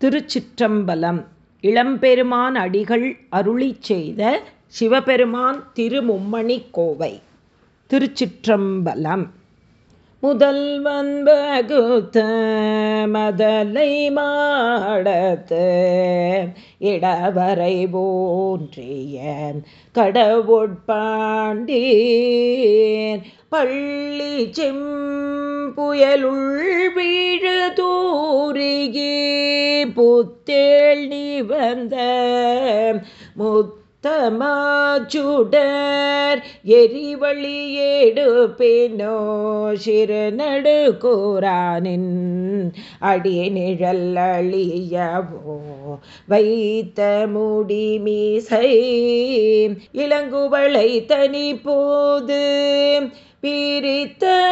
திருச்சிற்றம்பலம். இளம்பெருமான் அடிகள் அருளி செய்த சிவபெருமான் திருமும்மணி கோவை. திருச்சிற்றம்பலம். முதல்வன் பகுத்த மதலை மாடத்து இடவரை போன்றிய கடவுட்பாண்டீர் பள்ளி செம்புயலுள் வீழு புத்தேள் நீ வந்த முத் தமாச்சுடர் எரிவழி எடுப்பேனோ கூறானின் அடி நிழல் அழியவோ வைத்த முடிமீசை இளங்குவளை தனி போது பிரித்தலங்கு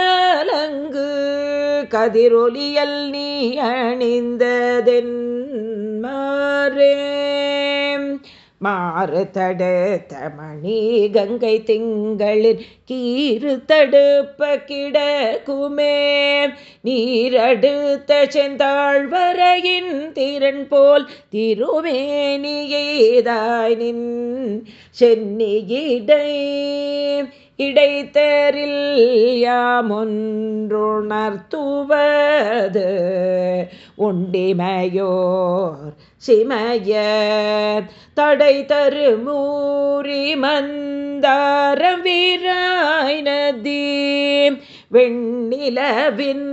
கதிரொலியல் நீ அணிந்ததென் மாறே. மாறு தடுத்த மணி கங்கை திங்களில் கீறு தடுப்ப கிடக்குமே. நீரடுத்த செந்தாழ்வரையின் திறன் போல் திருமேனியேதாய் நின் சென்னியிடை. இடைத்தேரில் யாமொன்றுணர்த்துவது உண்டிமையோர் சிமய தடை தரு மூரி மந்தாரம் வீராய் நதி வெண்ணிலவின்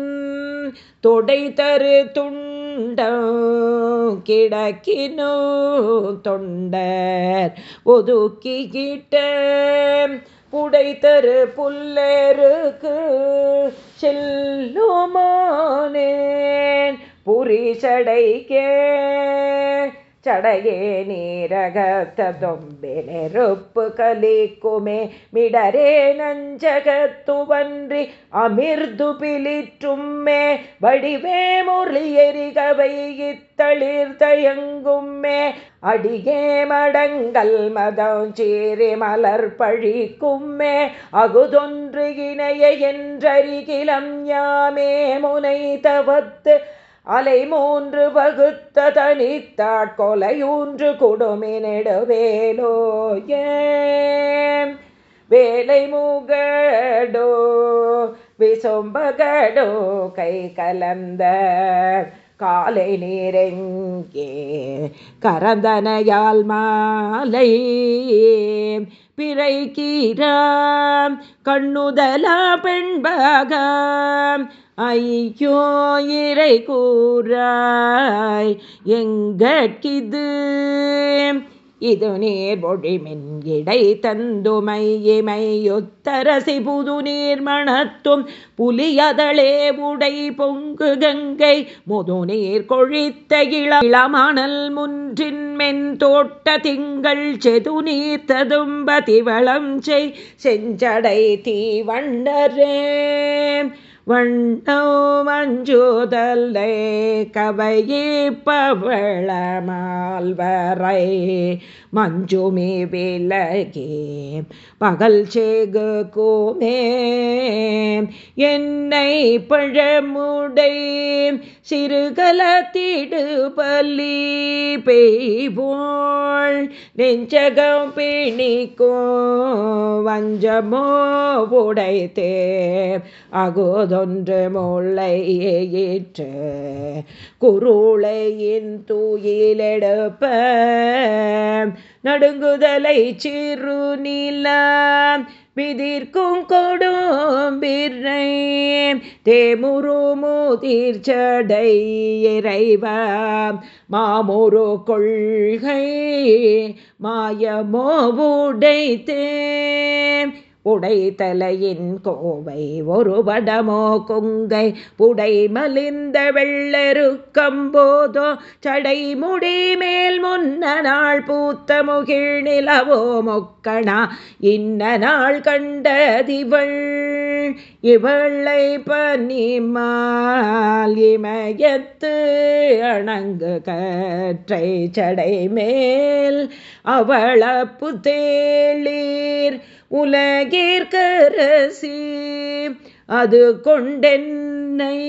தொடை தரு துண்டம் கிடக்கினோ தொண்டர் ஒதுக்கிக்கிட்ட புடை தரு புல்லருக்கு செல்லுமானேன் புரிசடைக்கே சடையே நீரகத்தொம்பி நெருப்பு கலிக்குமே மிடரே நஞ்சகத்துவன்றி அமிர்து பிலிற்றும்மே வடிவே முறியெறிகவை இத்தளிர்தயங்கும்மே அடியே மடங்கள் மதம் சீரி மலர் பழிக்கும்மே அகுதொன்று இணைய என்றறிகிலம் யாமே முனை தவத்து அலை மூன்று வகுத்த தனித்தாட்கொலையூன்று கொடுமி நெடுவேலோ வேலை மூகடோ விசும்பகடோ கை கலந்த காலை நீரெங்கே கரந்தனையால் மாலை பிறை கீராம் கண்ணுதலா பெண்பகம் ஐயோ இறை கூறாய் எங்கட்கிது? இது நீர் பொழிமின் இடை தந்துமை இமையொத்தரசி புது நீர் மணத்தும் புலியதளே உடை பொங்கு கங்கை முது நீர் கொழித்த இளமணல் முன்றின் மென் தோட்ட திங்கள் செது நீர் ததும்ப திவளம் செய் செஞ்சடை தீவண்டரே வண்ணோ மஞ்சுதல்லை கவையே பவளமால்வரை மஞ்சுமி விலகே பகல் சேகு கோமே. என்னை பழமுடை சிறுகலத்திடு பல்லி பெய்வோள். நெஞ்சகம் பிணிக்கோ வஞ்சமோ உடைத்தே அகோதொன்று முல்லை ஏற்று குருளையின் தூயிலெடுப்ப நடுங்குதலை சிறு நீலாம் விதிர்க்கும் கொடும்பிரை தேமுரு முதிர் சடை மாமுரு கொள்கை மாயமோ உடைத்தேன். உடைத்தலையின் கோவை ஒரு வடமோ கொங்கை புடை மலிந்த வெள்ளெருக்கம்போதோ சடை முடி மேல் முன்ன நாள் பூத்த முகிழ் நிலவோ மொக்கணா இன்ன நாள் கண்டதிவள் இவளை பனிமால் இமயத்து அணங்கு கற்றை சடை மேல் அவளப்பு தேளீர். உலகிற்கரசி அது கொண்டென்னை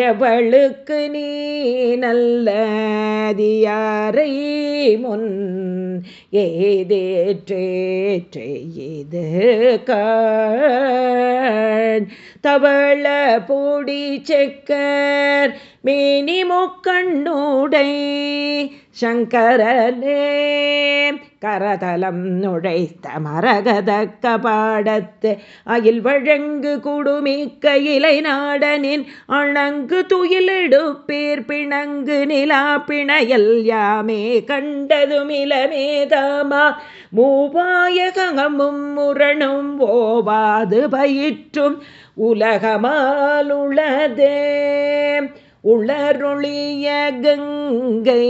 எவளுக்கு நீ நல்லதியாரை முன் ஏதேற்றேற்று தவள பூடி செக்கர் மேனி முக்கண்ணுடை சங்கரனே கரதலம் நுழைத்த மரகத கபாடத்து அயில் வழங்கு குடுமிக்க இலை நாடனின் அணங்கு துயிலெடுப்பீர் பிணங்கு நிலா பிணையல் யாமே கண்டதுமிலமேதாமா மூவாயகமும் முரணும் ஓவாது பயிற்றும் உலகமாலுளதே. உளருளிய கங்கை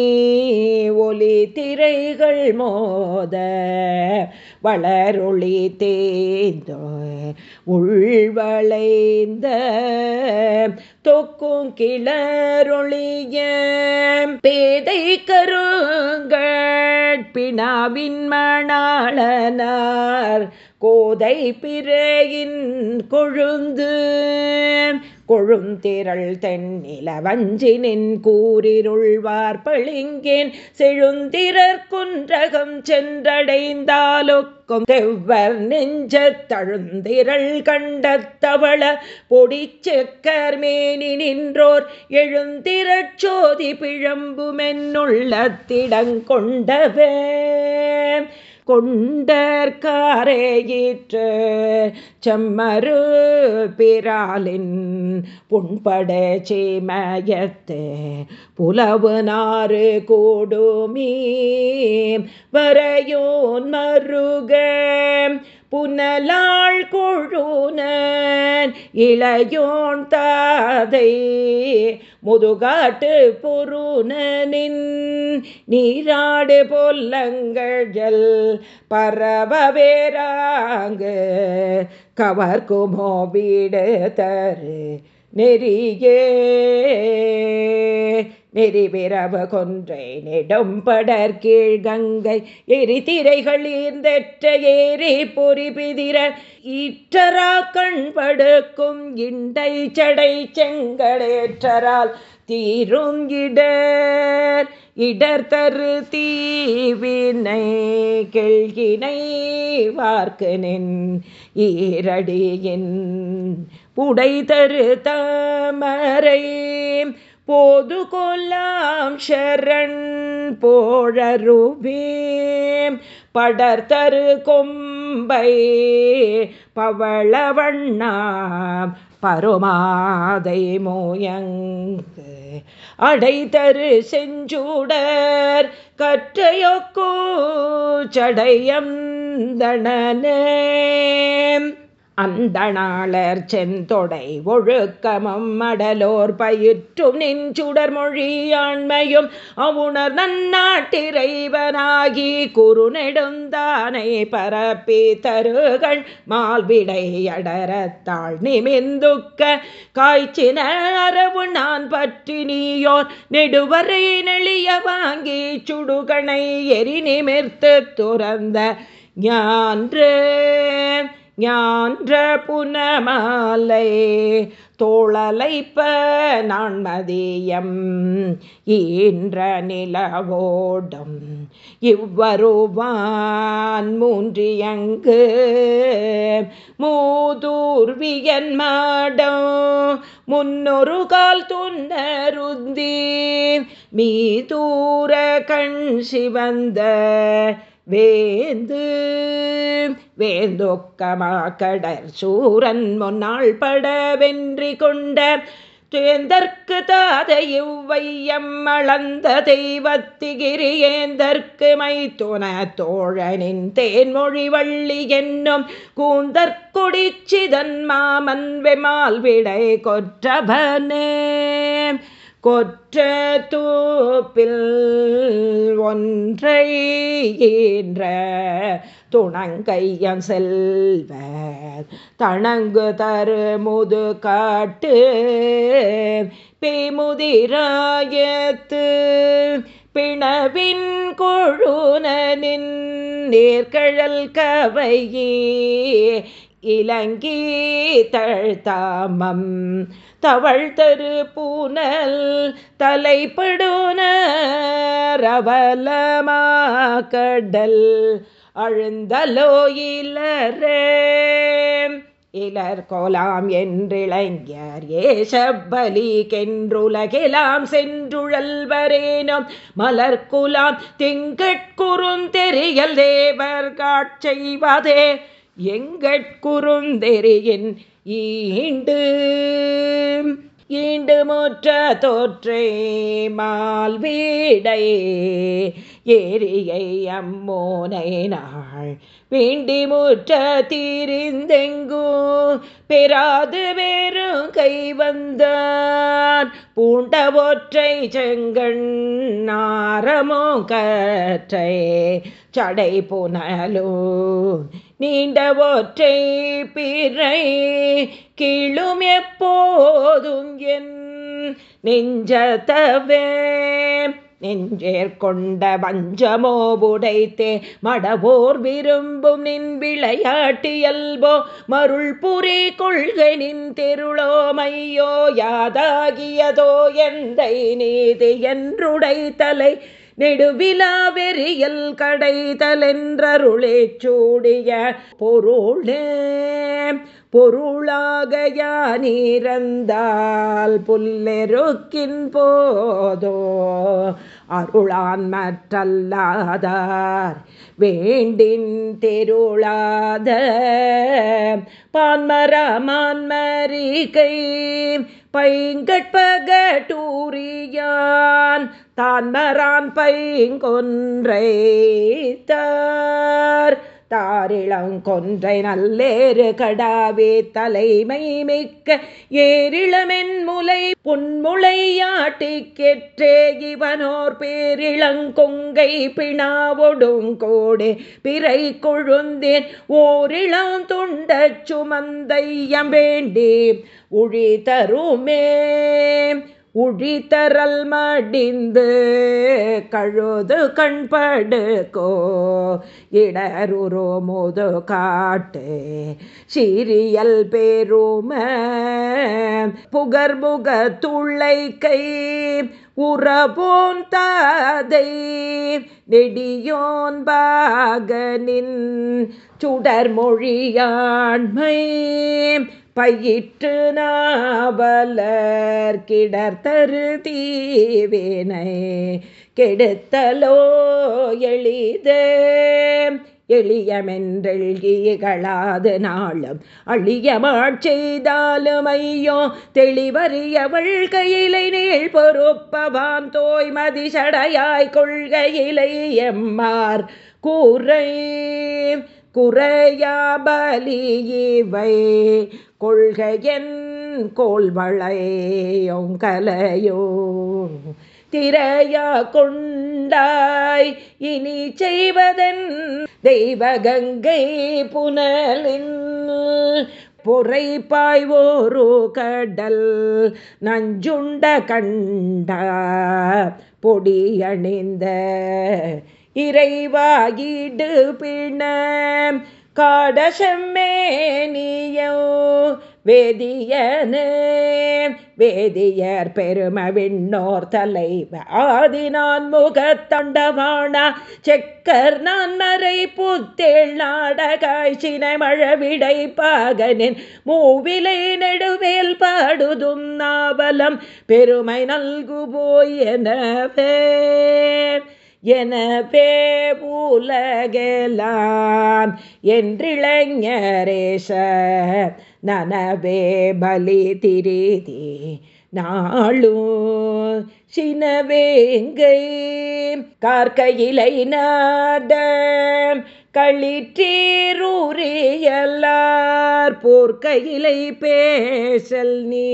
ஒளி திரைகள் மோத வளருளி தேந்தோ உள்வளைந்த தொக்கும் கிளருளிய பேதை கருங்கட்பினாவின் மணாளனார் கோதை பிறையின் கொழுந்து கொழுந்திரள் தென்னில வஞ்சினின் கூறிருள்வார் பளிங்கேன். செழுந்திரர் குன்றகம் சென்றடைந்தாலொக்கும் தெவ்வர் நெஞ்ச தழுந்திரள் கண்டத்தவள பொடி செக்கர்மேனி நின்றோர். எழுந்திரச்சோதி பிழம்புமென்னுள்ளத்திடங்கொண்டவே கொண்டற்காரேயிற்று செம்மறு பிராலின் புண்பட சேமயத்தே புலவு நாறு கூடுமீ வரையோன் மருக புனலாள் கொழுனன் இளையோன் தாதை முதுகாட்டு பொருணனின் நீராடு பொல்லங்கள் பரவவேராங்கு கவர்குமோ வீடு தரு நெறியே. நெறிவிரவு கொன்றை நெடும்படர் கீழ் கங்கை எரிதிரைகள் ஈர்ந்தெற்ற ஏறி பொறிபிதிர ஈற்றரா கண்படுக்கும் இண்டை சடை செங்கடேற்றரால் தீரும் இடர். இடர் தரு தீவினை கெழ்கினை வார்க்கு நின் ஈரடியின் புடை தரு தாமரை. போது கொல்லாம் ஷரண் போழருவேம். படர்தரு கொம்பை பவளவண்ணாம் பருமாதை மோயங்கு. அடைதரு செஞ்சூடர் கற்றையொக்கோ சடையம் தணனே அந்தணாளர் செந்தொடை ஒழுக்கமும் மடலோர் பயிற்றும் நின்சுடர் மொழியாண்மையும் அவுணர் நன்னாட்டிறைவனாகி குறுநெடுந்தானை பரப்பி தருகள் மால்விடை அடரத்தாள் நிமிந்துக்க காய்ச்சின அரவு நான் பற்றி நீயோர் நெடுவரை நெளிய வாங்கி சுடுகணை எரி நிமிர்த்து துறந்த ஞான்று ஞான்ற புனமாலை தோழலைப்ப நான் மதியம் ஈன்ற நிலவோடும் இவ்வருவான் மூன்றியங்கு மூதூர்வியன் மாடம் முன்னொரு கால் துன்னருந்தீர் மீதூர கண் சிவந்த வேந்து. வேந்தொக்கமா கடற் சூரன் முன்னாள் பட வென்றி கொண்ட தேந்தற்கு தாதை இவ்வையம் அளந்த தெய்வத்திகிரி ஏந்தற்கு மைத்துன தோழனின் தேன்மொழி வள்ளி என்னும் கூந்தற்குடிச்சிதன் மாமன் வெமால் விடை கொற்றபனே கொற்ற தூப்பில் ஒன்றை ஈன்ற துணங்கையம் செல்வ தணங்கு தரு முது காட்டு பிமுதிராயத்து பிணவின் கொழுனின் நேர்கழல் கவையே இலங்கி தழ்தாமம். தவள் தரு பூனல் தலைப்படுனரவலமா கடல். அழுந்தலோ இலரே. இலர் கோலாம் என்றிளைஞர் ஏசப்பலி கென்றுலகெலாம் சென்றுழல்வரேனும் மலர்குலாம் திங்கட்குறுந்தெறியல் தேவர் காட்செய்வதே. எங்கட்குறுந்தெரியின் ஈண்டு? ஈண்டு முற்ற தோற்றே மால் வீடை ஏரியை அம்மோனை நாள் வேண்டி முற்ற தீரிந்தெங்கோ? பெறாது வேறும் கை வந்தான் பூண்ட ஒற்றை செங்கண் நாரமோ கற்றை சடை புனலோ நீண்ட ஒற்றை பிறை கீழும் எப்போதும் என் நெஞ்சத்தவே. நெஞ்சேற்கொண்ட பஞ்சமோ புடைத்தே மடவோர் விரும்பும் நின் விளையாட்டியல்போ மருள் புரி கொள்கை நின் தெருளோ மையோ யாதாகியதோ எந்தை நீதி என்றுடை தலை நெடுவிலா வெறியல் கடைதலென்றருளே சூடிய பொருளே பொருளாக யானிறந்தால் புல்லெருக்கின் போதோ அருளான் மற்றல்லாதார் வேண்டின் தெருளாத பான்மரமான்மரிகை பைங்கட்பகட்டூரியான் தான் மரான் பைங்கொன்றை தார் தாரிளங்கொன்றை நல்லேறு கடாவே தலைமை மிக்க ஏரிளமென் முலை புன்முளையாட்டி கெற்றே இவனோர் பேரிளங்கொங்கை பிணாவொடுங்கோடு பிறை கொழுந்தேன். ஓரிளம் துண்ட சுமந்தையம் வேண்டி உழி தருமே. உழித்தரல் மடிந்து கழுது கண்படுக்கோ இடருரோ முது காட்டு சீரியல் பேரும. புகர்முக துளை கை. உறபோன் தாதை நெடியோன் பாகனின். சுடர் மொழியாண்மை பயிற்று நாவலர் கிடர்த்தரு தீவினை கெடுத்தலோ எளிதே. எளியமென்றெழ்கிகளாது நாளும் அழியமாட் செய்தாலும் ஐயோ தெளிவறியவள் கையிலை நீள் பொறுப்பவான் தோய் மதிசடையாய் கொள்கையிலை எம்மார் கூரை. குறையாபலி இவை கொள்கையன் கோல்வளையோங்கலையோ திரையா கொண்டாய் இனி செய்வதன் தெய்வகங்கை புனலின் பொறை பாய்வோரு கடல் நஞ்சுண்ட கண்ட பொடியணிந்த இறைவாயிடு பிண காடசம்மேனியோ வேதியனே. வேதியர் பெருமவிண்ணோர் தலைவ ஆதி நான் முகத்தண்டவானா செக்கர் நான் மறை புத்தேள் நாடகாய் சினமழவிடை பாகனின். மூவிலை நெடுவேல் பாடுதும் நாவலம் பெருமை நல்குபோய் எனவே. எனவே உலகெலாம் என்றிளைஞரேஷ நனவே பலி திரிதி நாளும் சினவேங்கை கார்கையிலை நாட களிற்றீரூரியல்லார் போர்க்கையிலை பேசல் நீ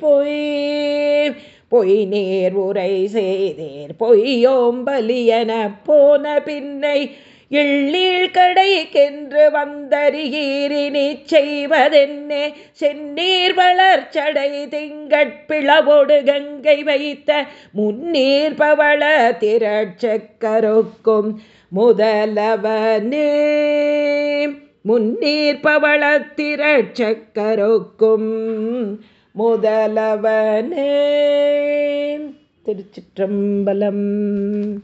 பொய் பொய் நேர் உரை செய்தேர் பொய்யோம்பலியன போன பின்னை எள்ளீழ் கடைக்கென்று வந்தறியீரினி செய்வதென்னே செந்நீர் வளர்ச்சடை திங்கட்பிளவோடு கங்கை வைத்த முன்னீர் பவள திரட்சக்கருக்கும் முதலவனே முன்னீர் பவள திரட்சக்கருக்கும் முதலவனே. திருச்சிற்றம்பலம்.